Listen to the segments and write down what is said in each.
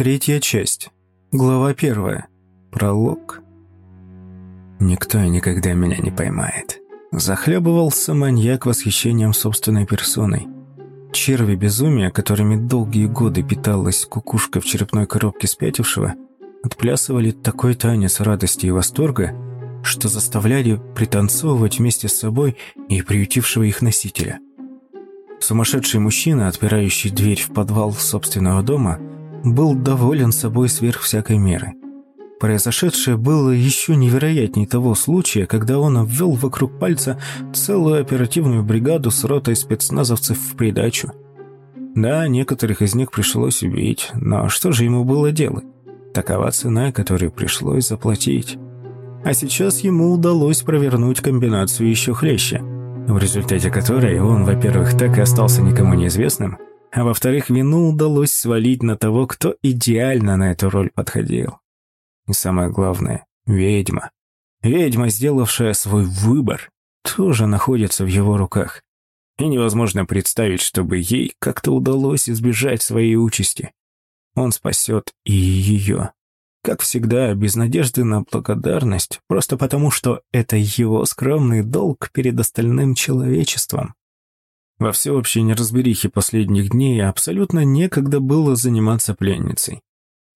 Третья часть. Глава первая. Пролог. Никто никогда меня не поймает. Захлебывался маньяк восхищением собственной персоной. Черви безумия, которыми долгие годы питалась кукушка в черепной коробке спятившего, отплясывали такой танец радости и восторга, что заставляли пританцовывать вместе с собой и приютившего их носителя. Сумасшедший мужчина, отпирающий дверь в подвал собственного дома, был доволен собой сверх всякой меры. Произошедшее было еще невероятней того случая, когда он обвел вокруг пальца целую оперативную бригаду с ротой спецназовцев в придачу. Да, некоторых из них пришлось убить, но что же ему было делать? Такова цена, которую пришлось заплатить. А сейчас ему удалось провернуть комбинацию еще хлеще, в результате которой он, во-первых, так и остался никому неизвестным, а во-вторых, вину удалось свалить на того, кто идеально на эту роль подходил. И самое главное, ведьма. Ведьма, сделавшая свой выбор, тоже находится в его руках. И невозможно представить, чтобы ей как-то удалось избежать своей участи. Он спасет и ее. Как всегда, без надежды на благодарность, просто потому, что это его скромный долг перед остальным человечеством. Во всеобщей неразберихе последних дней абсолютно некогда было заниматься пленницей.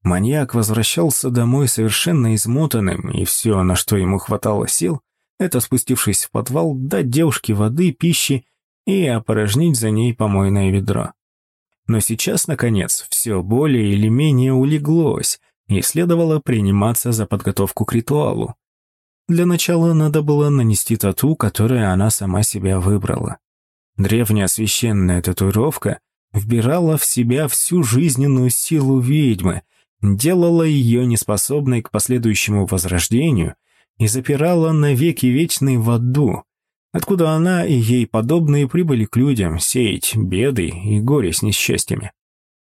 Маньяк возвращался домой совершенно измотанным, и все, на что ему хватало сил, это, спустившись в подвал, дать девушке воды, пищи и опорожнить за ней помойное ведро. Но сейчас, наконец, все более или менее улеглось, и следовало приниматься за подготовку к ритуалу. Для начала надо было нанести тату, которую она сама себя выбрала. Древняя священная татуировка вбирала в себя всю жизненную силу ведьмы, делала ее неспособной к последующему возрождению и запирала навеки вечной в аду, откуда она и ей подобные прибыли к людям сеять беды и горе с несчастьями.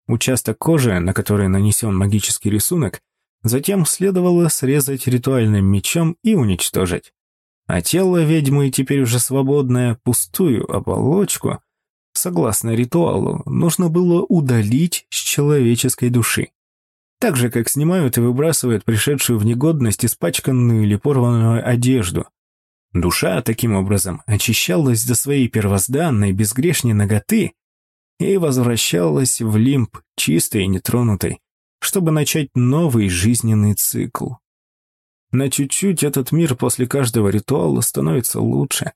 Участок кожи, на который нанесен магический рисунок, затем следовало срезать ритуальным мечом и уничтожить а тело ведьмы, теперь уже свободное, пустую оболочку, согласно ритуалу, нужно было удалить с человеческой души. Так же, как снимают и выбрасывают пришедшую в негодность испачканную или порванную одежду. Душа, таким образом, очищалась до своей первозданной, безгрешной ноготы и возвращалась в лимб чистой и нетронутой, чтобы начать новый жизненный цикл. На чуть-чуть этот мир после каждого ритуала становится лучше.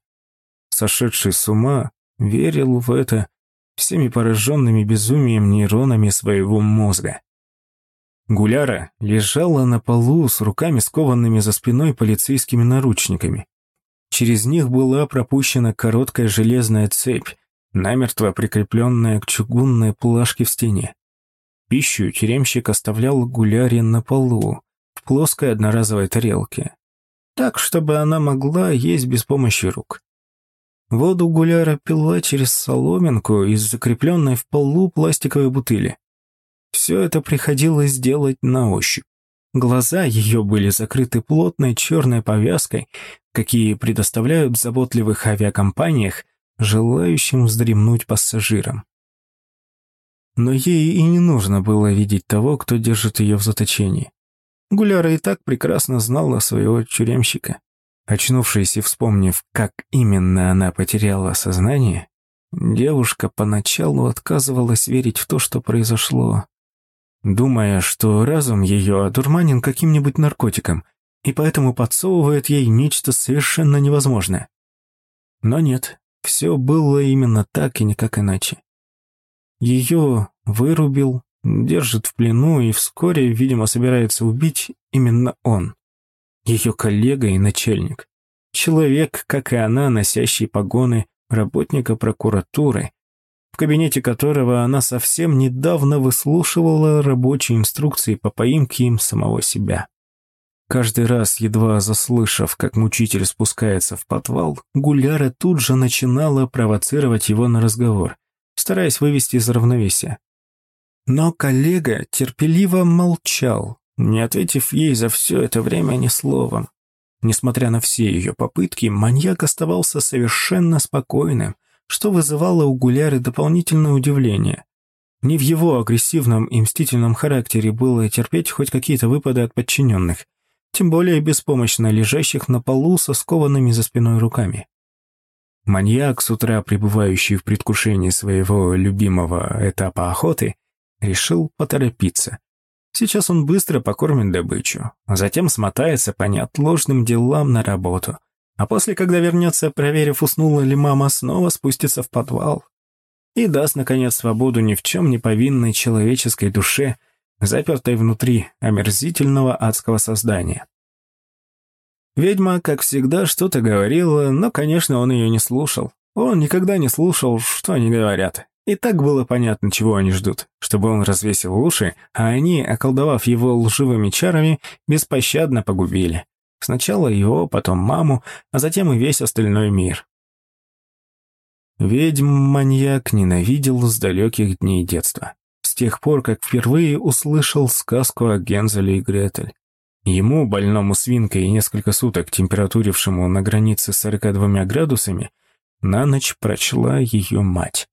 Сошедший с ума верил в это всеми пораженными безумием нейронами своего мозга. Гуляра лежала на полу с руками скованными за спиной полицейскими наручниками. Через них была пропущена короткая железная цепь, намертво прикрепленная к чугунной плашке в стене. Пищу тюремщик оставлял Гуляре на полу, в плоской одноразовой тарелке, так, чтобы она могла есть без помощи рук. Воду Гуляра пила через соломинку из закрепленной в полу пластиковой бутыли. Все это приходилось делать на ощупь. Глаза ее были закрыты плотной черной повязкой, какие предоставляют в заботливых авиакомпаниях желающим вздремнуть пассажирам. Но ей и не нужно было видеть того, кто держит ее в заточении. Гуляра и так прекрасно знала своего тюремщика. Очнувшись и вспомнив, как именно она потеряла сознание, девушка поначалу отказывалась верить в то, что произошло, думая, что разум ее одурманен каким-нибудь наркотиком и поэтому подсовывает ей нечто совершенно невозможное. Но нет, все было именно так и никак иначе. Ее вырубил, держит в плену и вскоре, видимо, собирается убить именно он. Ее коллега и начальник. Человек, как и она, носящий погоны работника прокуратуры, в кабинете которого она совсем недавно выслушивала рабочие инструкции по поимке им самого себя. Каждый раз, едва заслышав, как мучитель спускается в подвал, Гуляра тут же начинала провоцировать его на разговор, стараясь вывести из равновесия. Но коллега терпеливо молчал, не ответив ей за все это время ни словом. Несмотря на все ее попытки, маньяк оставался совершенно спокойным, что вызывало у Гуляры дополнительное удивление. Не в его агрессивном и мстительном характере было терпеть хоть какие-то выпады от подчиненных, тем более беспомощно лежащих на полу со скованными за спиной руками. Маньяк, с утра пребывающий в предвкушении своего любимого этапа охоты, решил поторопиться. Сейчас он быстро покормит добычу, а затем смотается по неотложным делам на работу. А после, когда вернется, проверив, уснула ли мама, снова спустится в подвал. И даст, наконец, свободу ни в чем не повинной человеческой душе, запертой внутри омерзительного адского создания. Ведьма, как всегда, что-то говорила, но, конечно, он ее не слушал. Он никогда не слушал, что они говорят. И так было понятно, чего они ждут, чтобы он развесил уши, а они, околдовав его лживыми чарами, беспощадно погубили. Сначала его, потом маму, а затем и весь остальной мир. Ведьм-маньяк ненавидел с далеких дней детства. С тех пор, как впервые услышал сказку о Гензеле и Гретель. Ему, больному свинкой и несколько суток температурившему на границе с 42 градусами, на ночь прочла ее мать.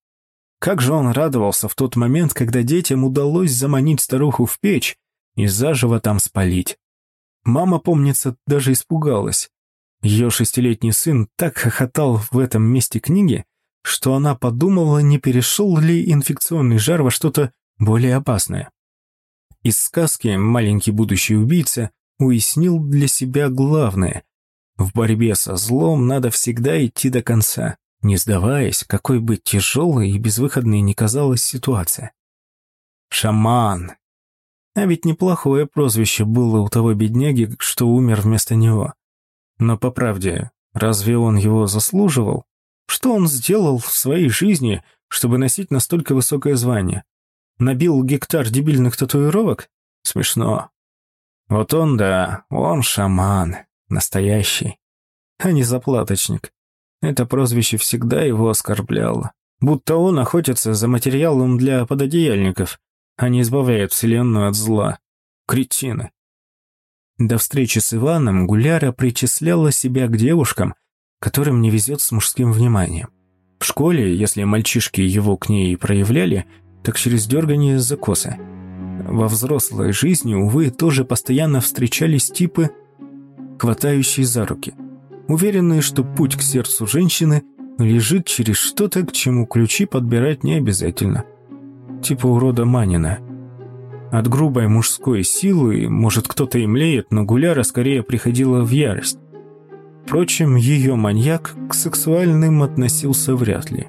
Как же он радовался в тот момент, когда детям удалось заманить старуху в печь и заживо там спалить. Мама, помнится, даже испугалась. Ее шестилетний сын так хохотал в этом месте книги, что она подумала, не перешел ли инфекционный жар во что-то более опасное. Из сказки маленький будущий убийца уяснил для себя главное. В борьбе со злом надо всегда идти до конца не сдаваясь, какой бы тяжелой и безвыходной ни казалась ситуация. «Шаман!» А ведь неплохое прозвище было у того бедняги, что умер вместо него. Но по правде, разве он его заслуживал? Что он сделал в своей жизни, чтобы носить настолько высокое звание? Набил гектар дебильных татуировок? Смешно. Вот он, да, он шаман, настоящий, а не заплаточник. Это прозвище всегда его оскорбляло. Будто он охотится за материалом для пододеяльников, а не избавляет Вселенную от зла. Кретины. До встречи с Иваном Гуляра причисляла себя к девушкам, которым не везет с мужским вниманием. В школе, если мальчишки его к ней проявляли, так через дергание за косы. Во взрослой жизни, увы, тоже постоянно встречались типы, хватающие за руки – уверенные, что путь к сердцу женщины лежит через что-то, к чему ключи подбирать не обязательно. Типа урода Манина. От грубой мужской силы, может, кто-то и млеет, но Гуляра скорее приходила в ярость. Впрочем, ее маньяк к сексуальным относился вряд ли.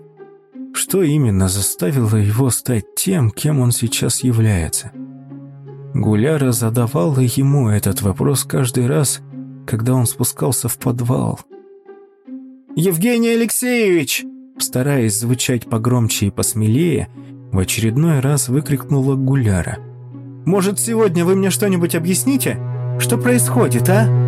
Что именно заставило его стать тем, кем он сейчас является? Гуляра задавала ему этот вопрос каждый раз, когда он спускался в подвал. «Евгений Алексеевич!» Стараясь звучать погромче и посмелее, в очередной раз выкрикнула Гуляра. «Может, сегодня вы мне что-нибудь объясните? Что происходит, а?»